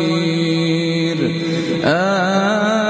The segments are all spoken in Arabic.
قدير آمن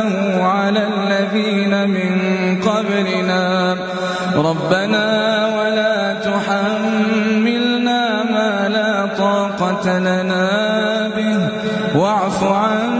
حملته على الذين من قبلنا. ربنا ولا تحملنا ما لا طاقة لنا به. واعف عنا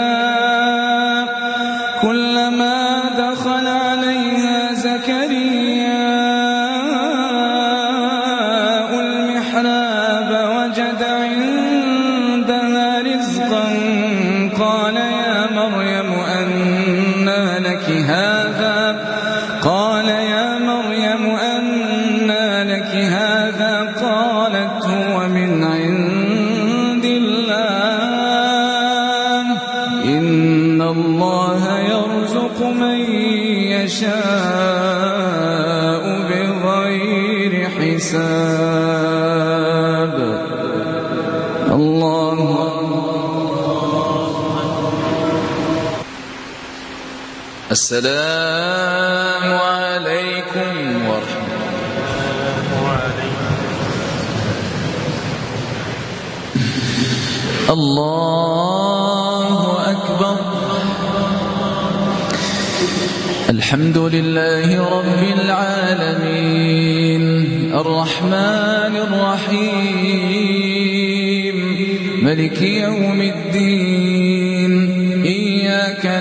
السلام عليكم ورحمة الله أكبر. الحمد لله رب العالمين. الرحمن الرحيم. ملك يوم الدين.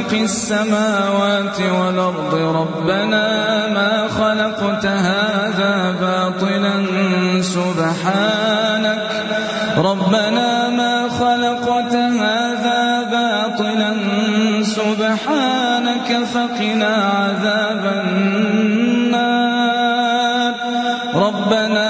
خلق السماوات والأرض ربنا ما خلقت هذا باطلا سبحانك. ربنا ما خلقت هذا باطلا سبحانك. فقنا عذاب النار. ربنا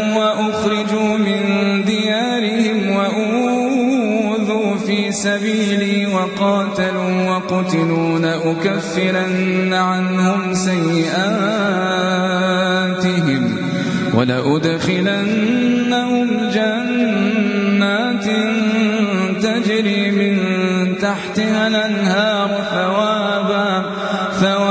وقاتلوا وقتلوا لأكفرن عنهم سيئاتهم ولأدخلنهم جنات تجري من تحتها الأنهار ثوابا حسن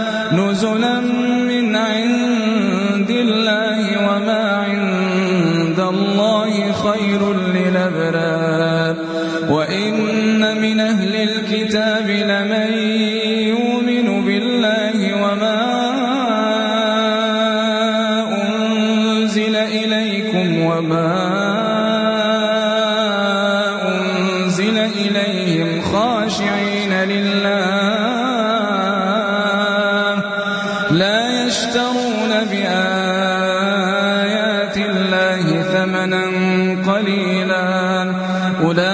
نزلا من عند الله وما عند الله خير للأبرار. يشترون بآيات الله ثمنا قليلا. أولئك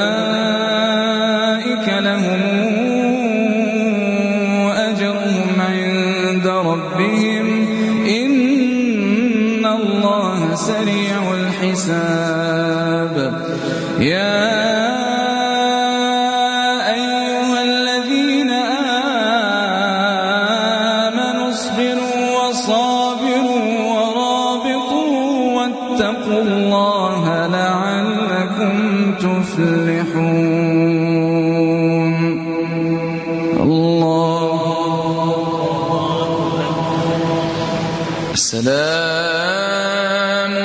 واتقوا الله لعلكم تفلحون. الله. السلام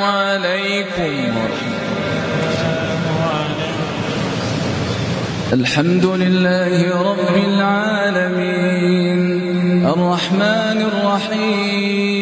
عليكم الحمد لله رب العالمين. الرحمن الرحيم.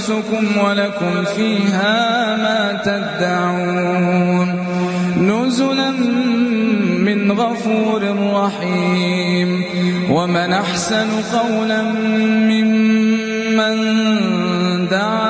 أنفسكم ولكم فيها ما تدعون. نزلا من غفور رحيم. ومن أحسن قولا ممن دعا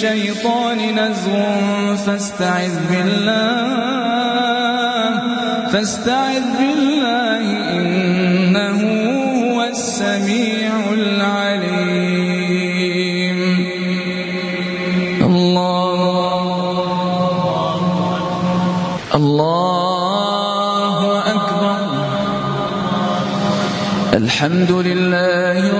الشيطان نزغ فاستعذ بالله فاستعذ بالله إنه هو السميع العليم. الله الله أكبر. الحمد لله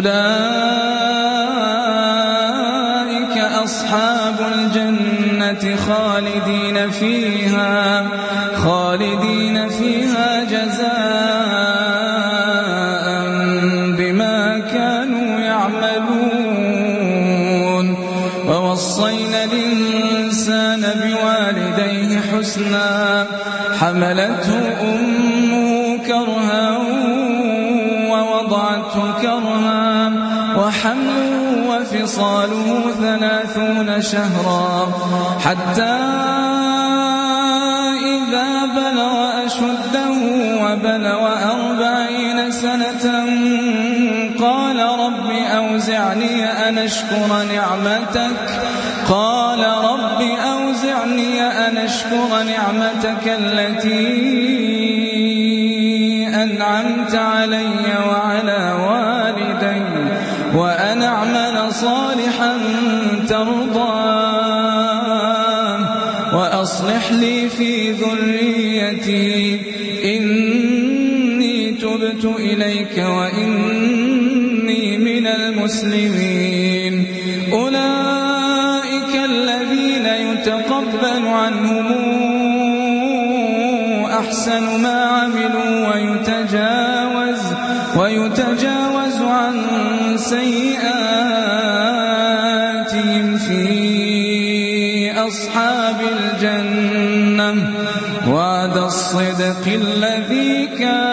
أولئك أصحاب الجنة خالدين فيها خالدين فيها جزاء بما كانوا يعملون. ووصينا الإنسان بوالديه حسنا حملته وحمله وفصاله ثلاثون شهرا. حتى إذا بلغ أشده وبلغ أربعين سنة قال رب أوزعني أن أشكر نعمتك. قال رب أوزعني أن أشكر نعمتك التي أنعمت علي وعلى وأصلح لي في ذريتي. إني تبت إليك وإني من المسلمين. أولئك الذين يتقبل عنهم أحسن ما عملوا ويتجاوز ويتجاوز عن سيئاتهم في أصحاب الصدق الذي يوعدون